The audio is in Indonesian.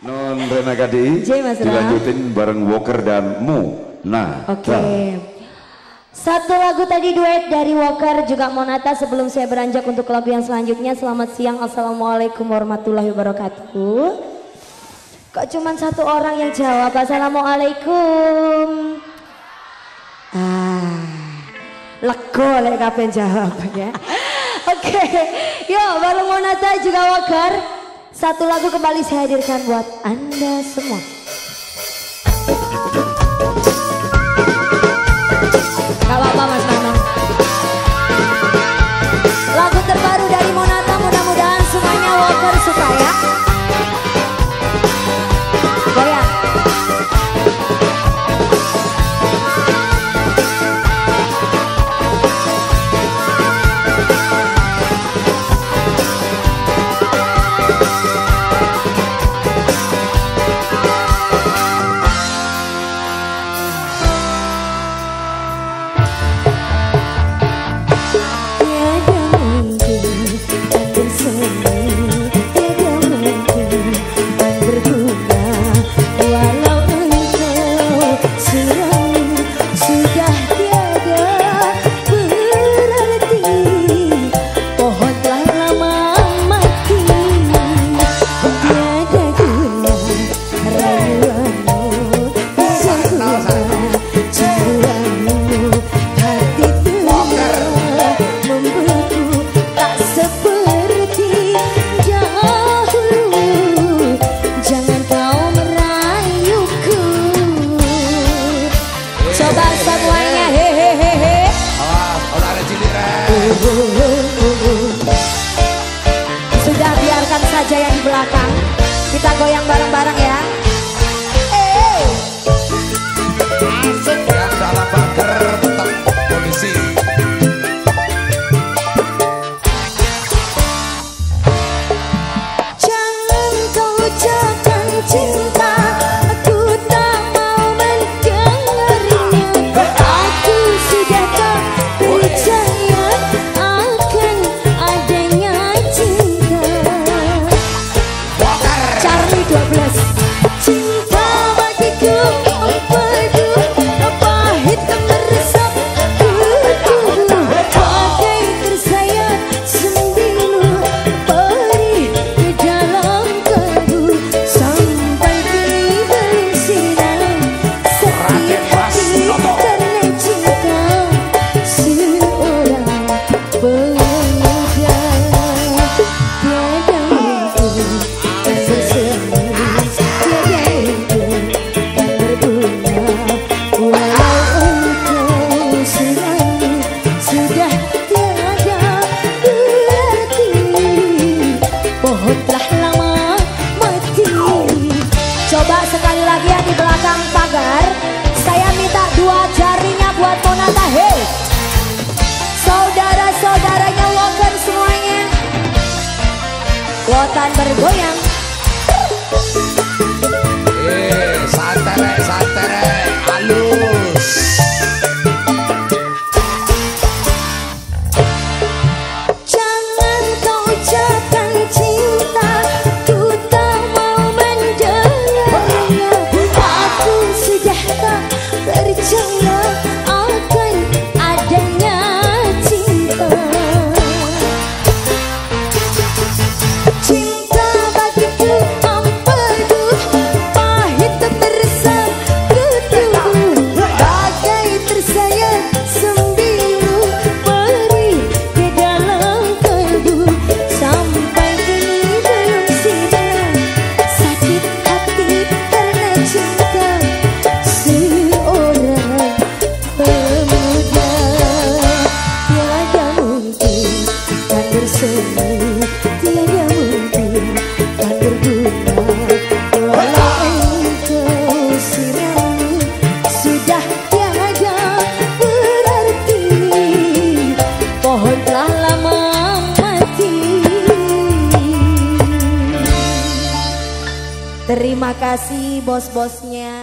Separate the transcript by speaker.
Speaker 1: Non Rena
Speaker 2: KDI
Speaker 1: dilanjutin bareng Walker dan Mu. Nah.
Speaker 2: Oke. Nah. Satu lagu tadi duet dari Walker juga Monata sebelum saya beranjak untuk lagu yang selanjutnya. Selamat siang. Assalamualaikum warahmatullahi wabarakatuh. Kok cuman satu orang yang jawab Assalamualaikum. Ah. Lego lek kapan jawab. Ya. Oke. Okay. Yo, bareng Monata juga Walker. Satu lagu kembali saya hadirkan buat Anda semua. Kalau apa Mas aja yang di belakang. Kita goyang bareng-bareng ya. Wotan bergoyang. Terima kasih bos-bosnya.